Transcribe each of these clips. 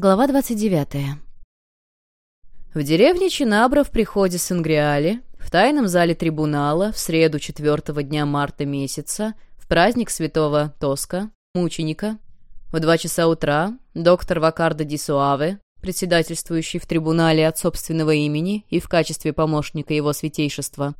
Глава 29. В деревне Чинабра в приходе Сангриали, в тайном зале трибунала, в среду четвертого дня марта месяца, в праздник святого Тоска, мученика, в два часа утра, доктор Вакардо Ди Суаве, председательствующий в трибунале от собственного имени и в качестве помощника его святейшества,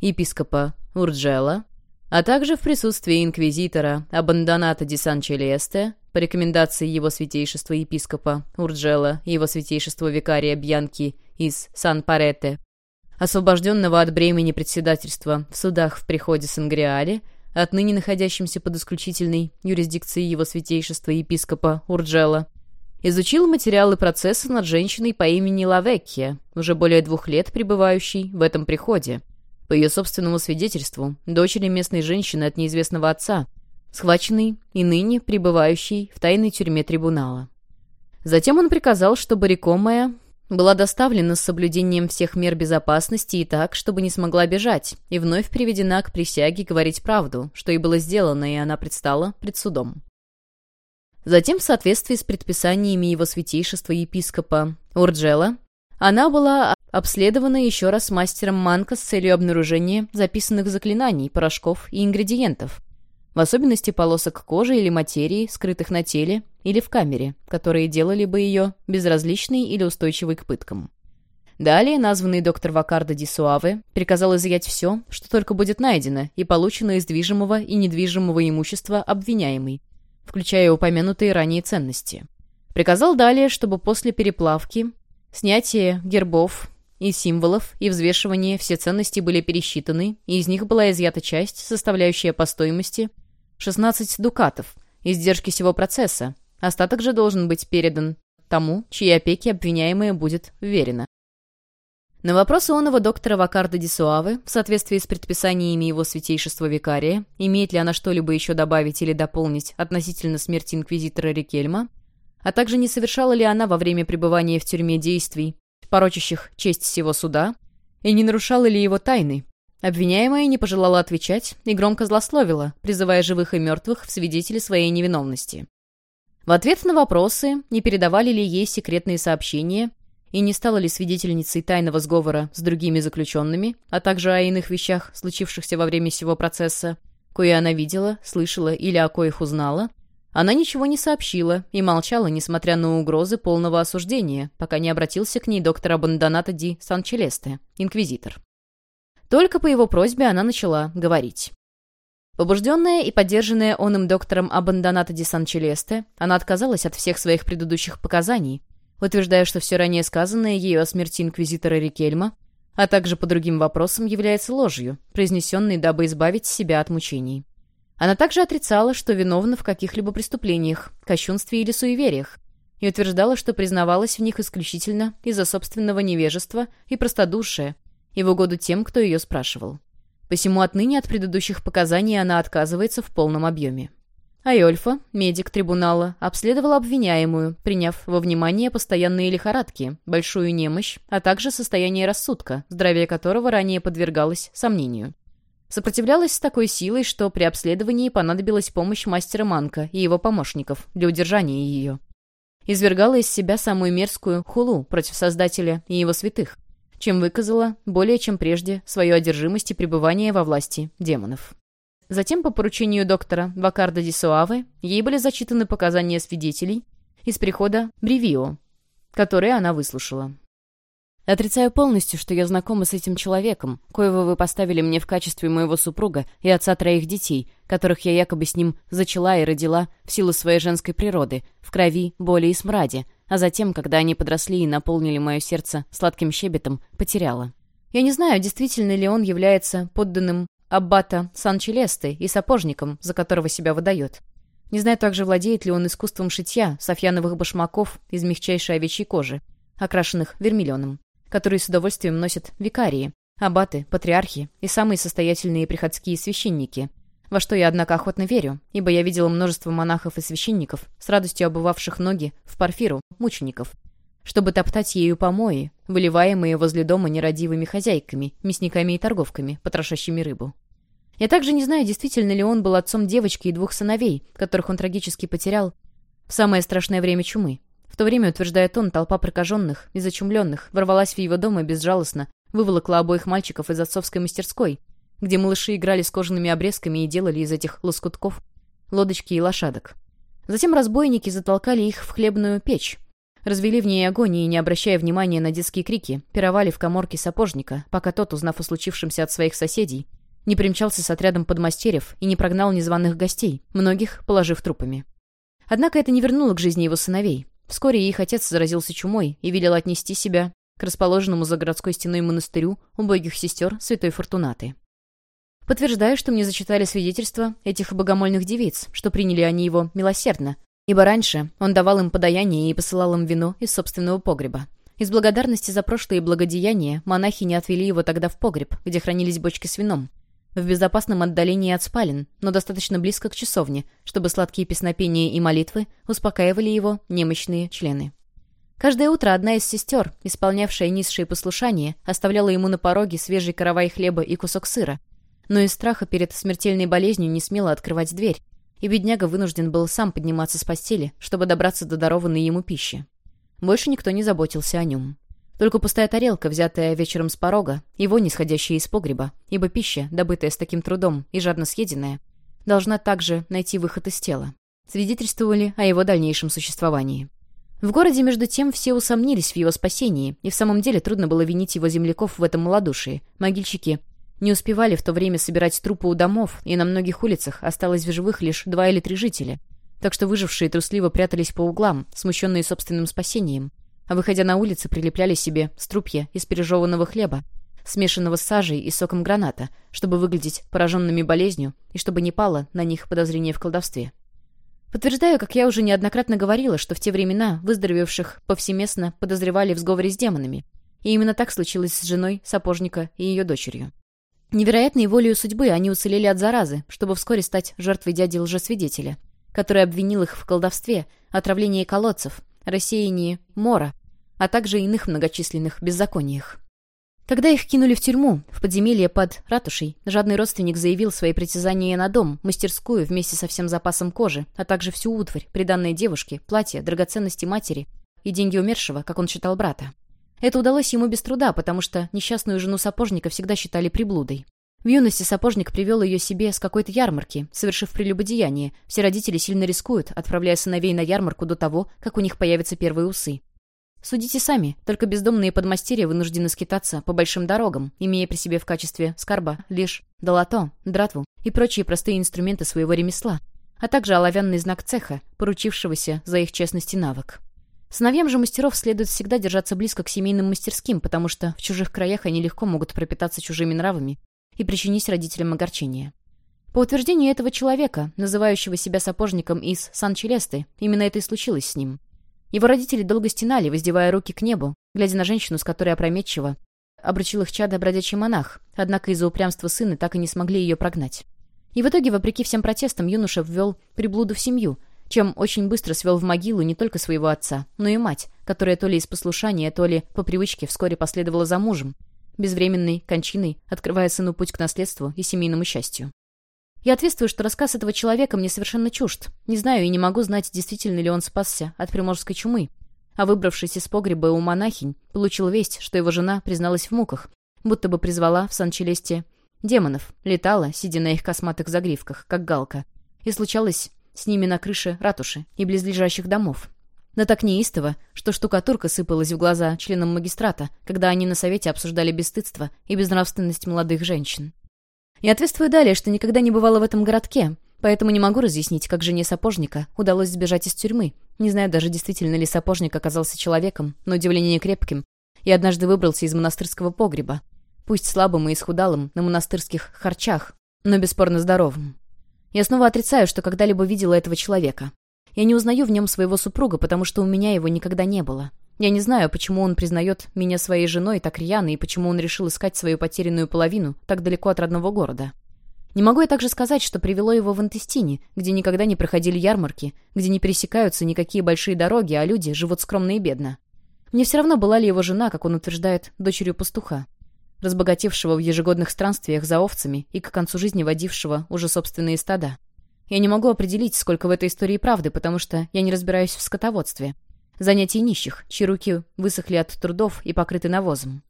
епископа Урджела, а также в присутствии инквизитора Абандоната ди Сан-Челесте, по рекомендации его святейшества епископа Урджела и его святейшества викария Бьянки из Сан-Парете, освобожденного от бремени председательства в судах в приходе Сангриале, отныне находящимся под исключительной юрисдикцией его святейшества епископа Урджела, изучил материалы процесса над женщиной по имени Лавеккия, уже более двух лет пребывающей в этом приходе, по ее собственному свидетельству, дочери местной женщины от неизвестного отца, схваченной и ныне пребывающей в тайной тюрьме трибунала. Затем он приказал, чтобы рекомая была доставлена с соблюдением всех мер безопасности и так, чтобы не смогла бежать, и вновь приведена к присяге говорить правду, что и было сделано, и она предстала пред судом. Затем, в соответствии с предписаниями его святейшества епископа Урджела, она была обследована еще раз мастером Манка с целью обнаружения записанных заклинаний, порошков и ингредиентов, в особенности полосок кожи или материи, скрытых на теле или в камере, которые делали бы ее безразличной или устойчивой к пыткам. Далее названный доктор Вакардо Ди приказал изъять все, что только будет найдено и получено из движимого и недвижимого имущества обвиняемый, включая упомянутые ранее ценности. Приказал далее, чтобы после переплавки, снятия гербов, и символов, и взвешивания все ценности были пересчитаны, и из них была изъята часть, составляющая по стоимости 16 дукатов, издержки всего процесса. Остаток же должен быть передан тому, чьей опеке обвиняемая будет верена. На вопрос онова доктора Вакарда Дисуавы, в соответствии с предписаниями его святейшества викария, имеет ли она что-либо еще добавить или дополнить относительно смерти инквизитора Рикельма, а также не совершала ли она во время пребывания в тюрьме действий, порочащих честь всего суда, и не нарушала ли его тайны. Обвиняемая не пожелала отвечать и громко злословила, призывая живых и мертвых в свидетели своей невиновности. В ответ на вопросы, не передавали ли ей секретные сообщения и не стала ли свидетельницей тайного сговора с другими заключенными, а также о иных вещах, случившихся во время сего процесса, кое она видела, слышала или о коих узнала, она ничего не сообщила и молчала, несмотря на угрозы полного осуждения, пока не обратился к ней доктор Абандоната ди Санчелесте, инквизитор. Только по его просьбе она начала говорить. Побужденная и поддержанная он им доктором Абандоната ди Санчелесте, она отказалась от всех своих предыдущих показаний, утверждая, что все ранее сказанное ею о смерти инквизитора Рикельма, а также по другим вопросам является ложью, произнесенной, дабы избавить себя от мучений. Она также отрицала, что виновна в каких-либо преступлениях, кощунстве или суевериях, и утверждала, что признавалась в них исключительно из-за собственного невежества и простодушия, и в угоду тем, кто ее спрашивал. Посему отныне от предыдущих показаний она отказывается в полном объеме. Айольфа, медик трибунала, обследовал обвиняемую, приняв во внимание постоянные лихорадки, большую немощь, а также состояние рассудка, здравие которого ранее подвергалось сомнению. Сопротивлялась с такой силой, что при обследовании понадобилась помощь мастера Манка и его помощников для удержания ее. Извергала из себя самую мерзкую хулу против Создателя и его святых, чем выказала, более чем прежде, свою одержимость и пребывание во власти демонов. Затем, по поручению доктора Вакарда Дисуавы, ей были зачитаны показания свидетелей из прихода Бревио, которые она выслушала. Отрицаю полностью, что я знакома с этим человеком, коего вы поставили мне в качестве моего супруга и отца троих детей, которых я якобы с ним зачала и родила в силу своей женской природы, в крови, боли и смраде, а затем, когда они подросли и наполнили мое сердце сладким щебетом, потеряла. Я не знаю, действительно ли он является подданным аббата Сан-Челесты и сапожником, за которого себя выдает. Не знаю также, владеет ли он искусством шитья софьяновых башмаков из мягчайшей овечьей кожи, окрашенных вермиллионом которые с удовольствием носят викарии, аббаты, патриархи и самые состоятельные приходские священники, во что я, однако, охотно верю, ибо я видела множество монахов и священников, с радостью обувавших ноги в парфиру, мучеников, чтобы топтать ею помои, выливаемые возле дома нерадивыми хозяйками, мясниками и торговками, потрошащими рыбу. Я также не знаю, действительно ли он был отцом девочки и двух сыновей, которых он трагически потерял в самое страшное время чумы, В то время, утверждает он, толпа прокаженных и зачумленных ворвалась в его дом и безжалостно выволокла обоих мальчиков из отцовской мастерской, где малыши играли с кожаными обрезками и делали из этих лоскутков лодочки и лошадок. Затем разбойники затолкали их в хлебную печь, развели в ней огонь и, не обращая внимания на детские крики, пировали в коморке сапожника, пока тот, узнав о случившемся от своих соседей, не примчался с отрядом подмастерьев и не прогнал незваных гостей, многих положив трупами. Однако это не вернуло к жизни его сыновей. Вскоре их отец заразился чумой и велел отнести себя к расположенному за городской стеной монастырю убогих сестер Святой Фортунаты. Подтверждаю, что мне зачитали свидетельства этих богомольных девиц, что приняли они его милосердно, ибо раньше он давал им подаяние и посылал им вино из собственного погреба. Из благодарности за прошлые благодеяния монахи не отвели его тогда в погреб, где хранились бочки с вином, в безопасном отдалении от спален, но достаточно близко к часовне, чтобы сладкие песнопения и молитвы успокаивали его немощные члены. Каждое утро одна из сестер, исполнявшая низшие послушания, оставляла ему на пороге свежий каравай хлеба и кусок сыра, но из страха перед смертельной болезнью не смела открывать дверь, и бедняга вынужден был сам подниматься с постели, чтобы добраться до дарованной ему пищи. Больше никто не заботился о нем. Только пустая тарелка, взятая вечером с порога, его нисходящая из погреба, ибо пища, добытая с таким трудом и жадно съеденная, должна также найти выход из тела. Свидетельствовали о его дальнейшем существовании. В городе, между тем, все усомнились в его спасении, и в самом деле трудно было винить его земляков в этом малодушии. Могильщики не успевали в то время собирать трупы у домов, и на многих улицах осталось в живых лишь два или три жителя. Так что выжившие трусливо прятались по углам, смущенные собственным спасением. А выходя на улицы, прилепляли себе струпья из пережеванного хлеба, смешанного с сажей и соком граната, чтобы выглядеть пораженными болезнью и чтобы не пало на них подозрение в колдовстве. Подтверждаю, как я уже неоднократно говорила, что в те времена выздоровевших повсеместно подозревали в сговоре с демонами. И именно так случилось с женой сапожника и ее дочерью. Невероятной волею судьбы они уцелели от заразы, чтобы вскоре стать жертвой дяди лжесвидетеля, который обвинил их в колдовстве, отравлении колодцев, рассеянии мора, а также иных многочисленных беззакониях. Когда их кинули в тюрьму, в подземелье под ратушей, жадный родственник заявил свои притязания на дом, мастерскую вместе со всем запасом кожи, а также всю утварь, приданные девушке, платье, драгоценности матери и деньги умершего, как он считал брата. Это удалось ему без труда, потому что несчастную жену сапожника всегда считали приблудой. В юности сапожник привел ее себе с какой-то ярмарки, совершив прелюбодеяние. Все родители сильно рискуют, отправляя сыновей на ярмарку до того, как у них появятся первые усы. Судите сами, только бездомные подмастерья вынуждены скитаться по большим дорогам, имея при себе в качестве скарба лишь долото, дратву и прочие простые инструменты своего ремесла, а также оловянный знак цеха, поручившегося за их честность и навык. Сыновьям же мастеров следует всегда держаться близко к семейным мастерским, потому что в чужих краях они легко могут пропитаться чужими нравами и причинить родителям огорчение. По утверждению этого человека, называющего себя сапожником из Сан-Челесты, именно это и случилось с ним. Его родители долго стенали, воздевая руки к небу, глядя на женщину, с которой опрометчиво обручил их чадо бродячий монах, однако из-за упрямства сына так и не смогли ее прогнать. И в итоге, вопреки всем протестам, юноша ввел приблуду в семью, чем очень быстро свел в могилу не только своего отца, но и мать, которая то ли из послушания, то ли по привычке вскоре последовала за мужем, безвременной кончиной, открывая сыну путь к наследству и семейному счастью. Я ответствую, что рассказ этого человека мне совершенно чужд. Не знаю и не могу знать, действительно ли он спасся от приморской чумы. А выбравшись из погреба у монахинь, получил весть, что его жена призналась в муках, будто бы призвала в Сан-Челесте демонов, летала, сидя на их косматых загривках, как галка, и случалось с ними на крыше ратуши и близлежащих домов. Да так неистово, что штукатурка сыпалась в глаза членам магистрата, когда они на совете обсуждали бесстыдство и безнравственность молодых женщин. Я ответствую далее, что никогда не бывала в этом городке, поэтому не могу разъяснить, как жене сапожника удалось сбежать из тюрьмы. Не знаю даже, действительно ли сапожник оказался человеком, но удивление крепким, и однажды выбрался из монастырского погреба. Пусть слабым и исхудалым, на монастырских харчах, но бесспорно здоровым. Я снова отрицаю, что когда-либо видела этого человека. Я не узнаю в нем своего супруга, потому что у меня его никогда не было. Я не знаю, почему он признает меня своей женой так рьяно и почему он решил искать свою потерянную половину так далеко от родного города. Не могу я также сказать, что привело его в Антестине, где никогда не проходили ярмарки, где не пересекаются никакие большие дороги, а люди живут скромно и бедно. Мне все равно была ли его жена, как он утверждает, дочерью пастуха разбогатевшего в ежегодных странствиях за овцами и к концу жизни водившего уже собственные стада. Я не могу определить, сколько в этой истории правды, потому что я не разбираюсь в скотоводстве. Занятий нищих, чьи руки высохли от трудов и покрыты навозом.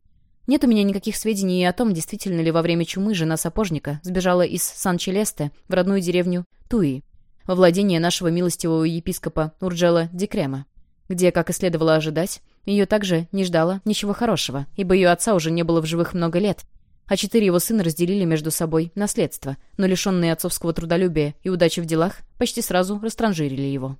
Нет у меня никаких сведений о том, действительно ли во время чумы жена сапожника сбежала из Сан-Челесте в родную деревню Туи, во владение нашего милостивого епископа Урджела Дикрема, где, как и следовало ожидать, ее также не ждало ничего хорошего, ибо ее отца уже не было в живых много лет, а четыре его сына разделили между собой наследство, но лишенные отцовского трудолюбия и удачи в делах почти сразу растранжирили его.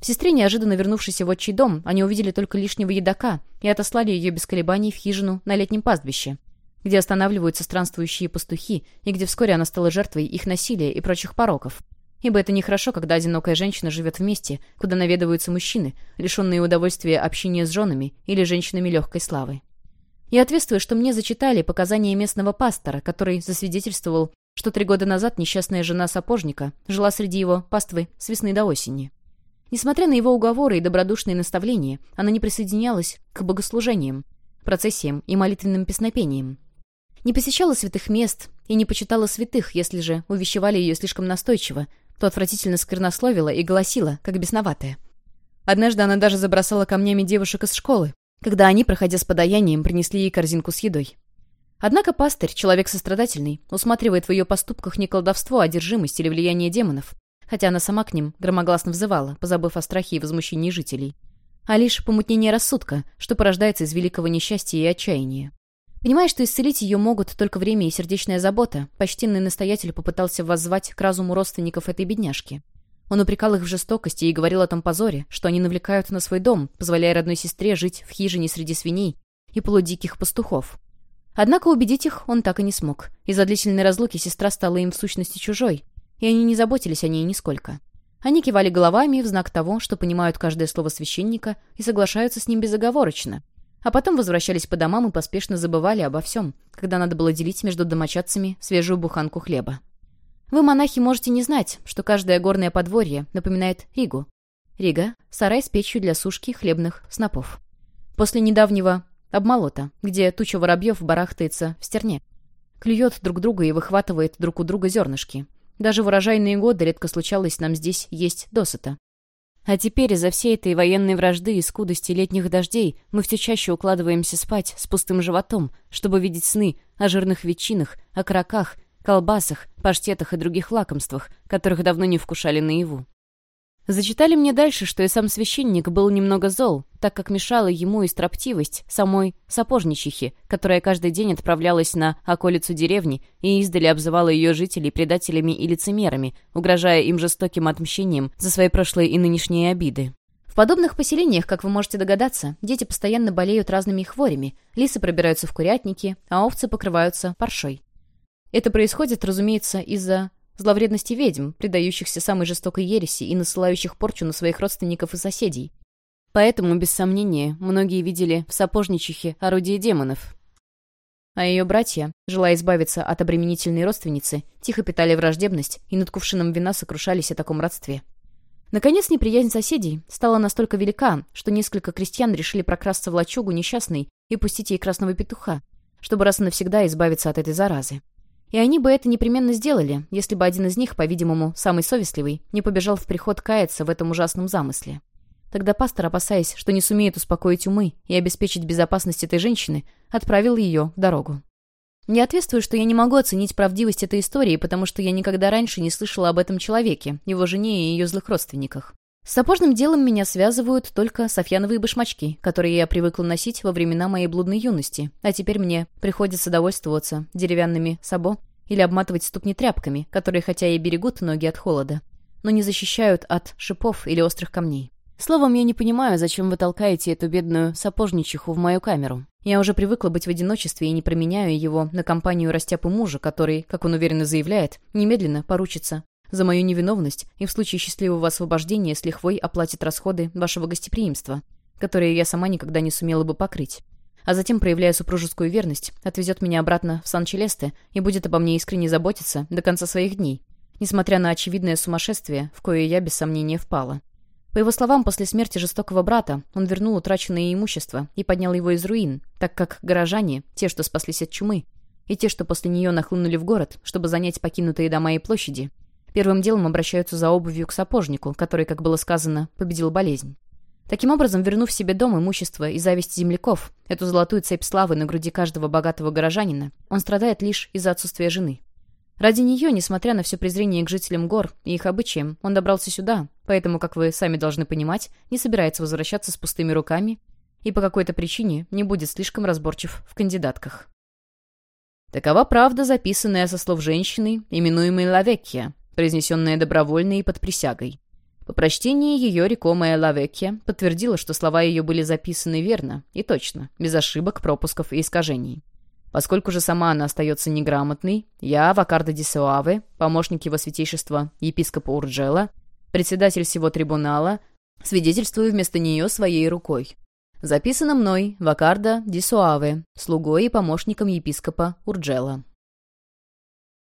В сестре, неожиданно вернувшейся в отчий дом, они увидели только лишнего едока и отослали ее без колебаний в хижину на летнем пастбище, где останавливаются странствующие пастухи и где вскоре она стала жертвой их насилия и прочих пороков. Ибо это нехорошо, когда одинокая женщина живет в месте, куда наведываются мужчины, лишенные удовольствия общения с женами или женщинами легкой славы. Я ответствую, что мне зачитали показания местного пастора, который засвидетельствовал, что три года назад несчастная жена сапожника жила среди его паствы с весны до осени. Несмотря на его уговоры и добродушные наставления, она не присоединялась к богослужениям, процессиям и молитвенным песнопениям. Не посещала святых мест и не почитала святых, если же увещевали ее слишком настойчиво, то отвратительно сквернословила и голосила, как бесноватая. Однажды она даже забросала камнями девушек из школы, когда они, проходя с подаянием, принесли ей корзинку с едой. Однако пастырь, человек сострадательный, усматривает в ее поступках не колдовство, а одержимость или влияние демонов, хотя она сама к ним громогласно взывала, позабыв о страхе и возмущении жителей, а лишь помутнение рассудка, что порождается из великого несчастья и отчаяния. Понимая, что исцелить ее могут только время и сердечная забота, почтенный настоятель попытался воззвать к разуму родственников этой бедняжки. Он упрекал их в жестокости и говорил о том позоре, что они навлекают на свой дом, позволяя родной сестре жить в хижине среди свиней и полудиких пастухов. Однако убедить их он так и не смог. Из-за длительной разлуки сестра стала им в сущности чужой, и они не заботились о ней нисколько. Они кивали головами в знак того, что понимают каждое слово священника и соглашаются с ним безоговорочно. А потом возвращались по домам и поспешно забывали обо всем, когда надо было делить между домочадцами свежую буханку хлеба. Вы, монахи, можете не знать, что каждое горное подворье напоминает Ригу. Рига — сарай с печью для сушки хлебных снопов. После недавнего обмолота, где туча воробьев барахтается в стерне. Клюет друг друга и выхватывает друг у друга зернышки. Даже в урожайные годы редко случалось нам здесь есть досыта. А теперь из-за всей этой военной вражды и скудости летних дождей мы все чаще укладываемся спать с пустым животом, чтобы видеть сны о жирных ветчинах, о краках, колбасах, паштетах и других лакомствах, которых давно не вкушали наяву. Зачитали мне дальше, что и сам священник был немного зол, так как мешала ему и строптивость самой сапожничихи, которая каждый день отправлялась на околицу деревни и издали обзывала ее жителей предателями и лицемерами, угрожая им жестоким отмщением за свои прошлые и нынешние обиды. В подобных поселениях, как вы можете догадаться, дети постоянно болеют разными хворями, лисы пробираются в курятники, а овцы покрываются паршой. Это происходит, разумеется, из-за зловредности ведьм, предающихся самой жестокой ереси и насылающих порчу на своих родственников и соседей. Поэтому, без сомнения, многие видели в сапожничихе орудие демонов. А ее братья, желая избавиться от обременительной родственницы, тихо питали враждебность и над кувшином вина сокрушались о таком родстве. Наконец, неприязнь соседей стала настолько велика, что несколько крестьян решили прокрасться в лачугу несчастной и пустить ей красного петуха, чтобы раз и навсегда избавиться от этой заразы. И они бы это непременно сделали, если бы один из них, по-видимому, самый совестливый, не побежал в приход каяться в этом ужасном замысле. Тогда пастор, опасаясь, что не сумеет успокоить умы и обеспечить безопасность этой женщины, отправил ее в дорогу. Не ответствую, что я не могу оценить правдивость этой истории, потому что я никогда раньше не слышала об этом человеке, его жене и ее злых родственниках. С сапожным делом меня связывают только софьяновые башмачки, которые я привыкла носить во времена моей блудной юности, а теперь мне приходится довольствоваться деревянными сабо или обматывать ступни тряпками, которые хотя и берегут ноги от холода, но не защищают от шипов или острых камней. Словом, я не понимаю, зачем вы толкаете эту бедную сапожничиху в мою камеру. Я уже привыкла быть в одиночестве и не променяю его на компанию растяпы мужа, который, как он уверенно заявляет, немедленно поручится за мою невиновность и в случае счастливого освобождения с лихвой оплатит расходы вашего гостеприимства, которые я сама никогда не сумела бы покрыть. А затем, проявляя супружескую верность, отвезет меня обратно в Сан-Челесте и будет обо мне искренне заботиться до конца своих дней, несмотря на очевидное сумасшествие, в кое я без сомнения впала. По его словам, после смерти жестокого брата он вернул утраченное имущество и поднял его из руин, так как горожане, те, что спаслись от чумы, и те, что после нее нахлынули в город, чтобы занять покинутые дома и площади, Первым делом обращаются за обувью к сапожнику, который, как было сказано, победил болезнь. Таким образом, вернув себе дом, имущество и зависть земляков, эту золотую цепь славы на груди каждого богатого горожанина, он страдает лишь из-за отсутствия жены. Ради нее, несмотря на все презрение к жителям гор и их обычаям, он добрался сюда, поэтому, как вы сами должны понимать, не собирается возвращаться с пустыми руками и по какой-то причине не будет слишком разборчив в кандидатках. Такова правда, записанная со слов женщины, именуемой Лавеккия, произнесенная добровольно и под присягой. По прочтении ее рекомая Лавеккия подтвердила, что слова ее были записаны верно и точно, без ошибок, пропусков и искажений. Поскольку же сама она остается неграмотной, я, Вакарда Дисуаве, помощник его святейшества епископа Урджела, председатель всего трибунала, свидетельствую вместо нее своей рукой. Записано мной, Вакарда Дисуаве, слугой и помощником епископа Урджела.